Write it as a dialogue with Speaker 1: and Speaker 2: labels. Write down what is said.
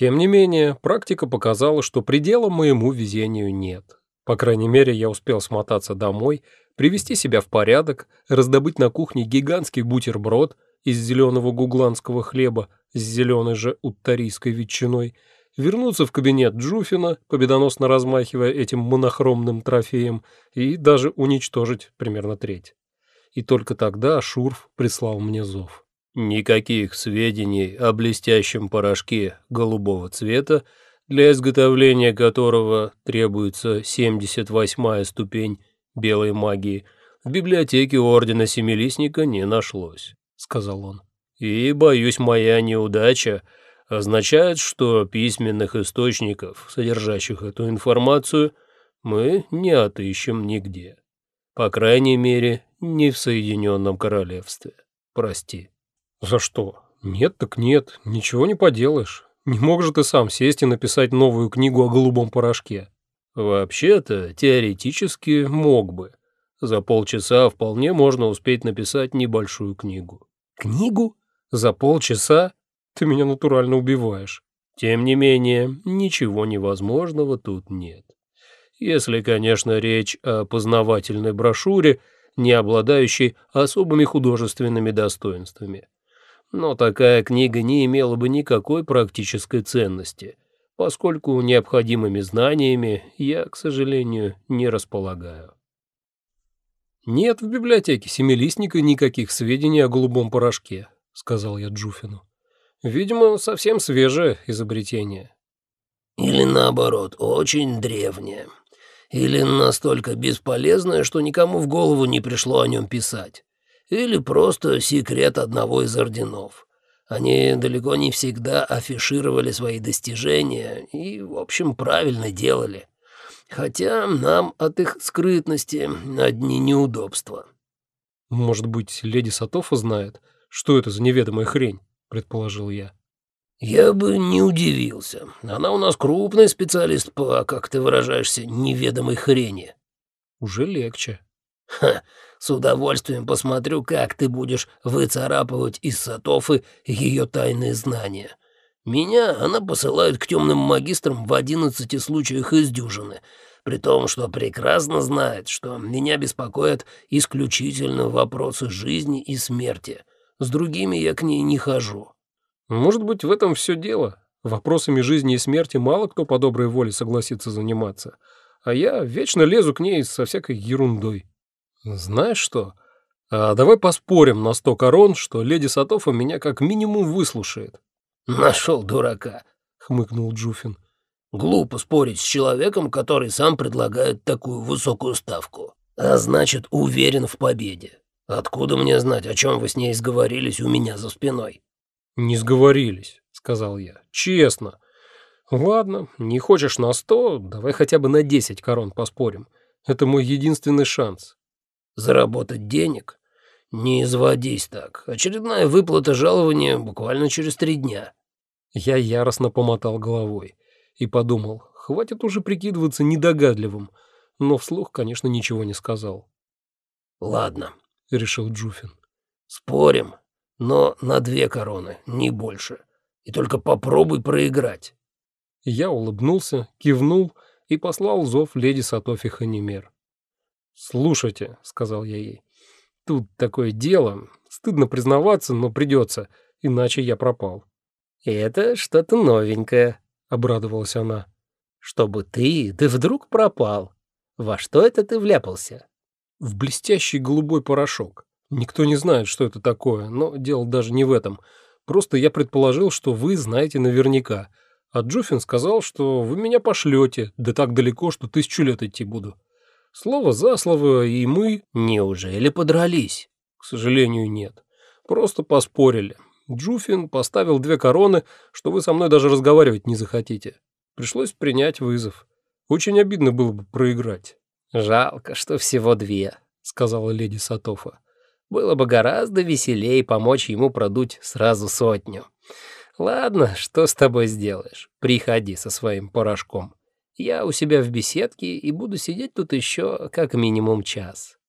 Speaker 1: Тем не менее, практика показала, что предела моему везению нет. По крайней мере, я успел смотаться домой, привести себя в порядок, раздобыть на кухне гигантский бутерброд из зеленого гугланского хлеба с зеленой же уттарийской ветчиной, вернуться в кабинет Джуфина, победоносно размахивая этим монохромным трофеем, и даже уничтожить примерно треть. И только тогда Шурф прислал мне зов.
Speaker 2: Никаких сведений о блестящем порошке голубого цвета, для изготовления которого требуется 78-я ступень белой магии, в библиотеке Ордена Семилистника не нашлось, — сказал он. И, боюсь, моя неудача означает, что письменных источников, содержащих эту информацию, мы не отыщем нигде. По крайней мере, не в Соединенном Королевстве. Прости.
Speaker 1: За что? Нет так нет, ничего не поделаешь. Не мог же ты сам сесть и написать новую книгу о голубом порошке?
Speaker 2: Вообще-то, теоретически мог бы. За полчаса вполне можно успеть написать небольшую книгу.
Speaker 1: Книгу? За полчаса? Ты меня натурально убиваешь.
Speaker 2: Тем не менее, ничего невозможного тут нет. Если, конечно, речь о познавательной брошюре, не обладающей особыми художественными достоинствами но такая книга не имела бы никакой практической ценности, поскольку необходимыми знаниями я, к сожалению, не располагаю.
Speaker 1: «Нет в библиотеке семилистника никаких сведений о голубом порошке», — сказал я Джуфину. «Видимо, совсем свежее изобретение».
Speaker 3: «Или наоборот, очень древнее. Или настолько бесполезное, что никому в голову не пришло о нем писать или просто секрет одного из орденов. Они далеко не всегда афишировали свои достижения и, в общем, правильно делали. Хотя нам от их скрытности одни неудобства.
Speaker 1: «Может быть, леди Сатофа знает, что это за неведомая хрень?» — предположил я.
Speaker 3: «Я бы не удивился. Она у нас крупный специалист по, как ты выражаешься, неведомой хрени».
Speaker 1: «Уже легче».
Speaker 3: «Ха, с удовольствием посмотрю, как ты будешь выцарапывать из Сатофы ее тайные знания. Меня она посылает к темным магистрам в одиннадцати случаях из дюжины, при том, что прекрасно знает, что меня беспокоят исключительно вопросы жизни и смерти. С другими я к ней не хожу».
Speaker 1: «Может быть, в этом все дело. Вопросами жизни и смерти мало кто по доброй воле согласится заниматься, а я вечно лезу к ней со всякой ерундой». «Знаешь что? А давай поспорим на сто корон, что леди Сатофа меня как минимум выслушает».
Speaker 3: «Нашел дурака», —
Speaker 1: хмыкнул Джуфин.
Speaker 3: «Глупо спорить с человеком, который сам предлагает такую высокую ставку, а значит, уверен в победе. Откуда мне знать, о чем вы с ней сговорились у меня за спиной?»
Speaker 1: «Не сговорились», — сказал я. «Честно. Ладно, не хочешь на сто, давай хотя бы на десять корон поспорим. Это мой единственный шанс
Speaker 3: заработать денег? Не изводись так. Очередная выплата жалования буквально через три дня.
Speaker 1: Я яростно помотал головой и подумал, хватит уже прикидываться недогадливым, но вслух, конечно, ничего не сказал.
Speaker 3: «Ладно», —
Speaker 1: решил Джуфин.
Speaker 3: «Спорим, но на две короны, не больше. И только попробуй проиграть».
Speaker 1: Я улыбнулся, кивнул и послал зов леди Сатофи Ханимер. «Слушайте», — сказал я ей, — «тут такое дело. Стыдно признаваться, но придется, иначе я пропал».
Speaker 4: «Это что-то новенькое», — обрадовалась она. «Чтобы ты, ты вдруг пропал. Во что это ты вляпался?»
Speaker 1: «В блестящий голубой порошок. Никто не знает, что это такое, но дело даже не в этом. Просто я предположил, что вы знаете наверняка. А Джуфин сказал, что вы меня пошлете, да так далеко, что тысячу лет идти буду. Слово за слово, и мы...
Speaker 4: Неужели подрались?
Speaker 1: К сожалению, нет. Просто поспорили. Джуфин поставил две короны, что вы со мной даже разговаривать не захотите. Пришлось принять вызов. Очень обидно было бы проиграть.
Speaker 4: «Жалко, что всего две», — сказала леди Сатофа. «Было бы гораздо веселее помочь ему продуть сразу сотню. Ладно, что с тобой сделаешь? Приходи со своим порошком». Я у себя в беседке и буду сидеть тут еще как минимум час.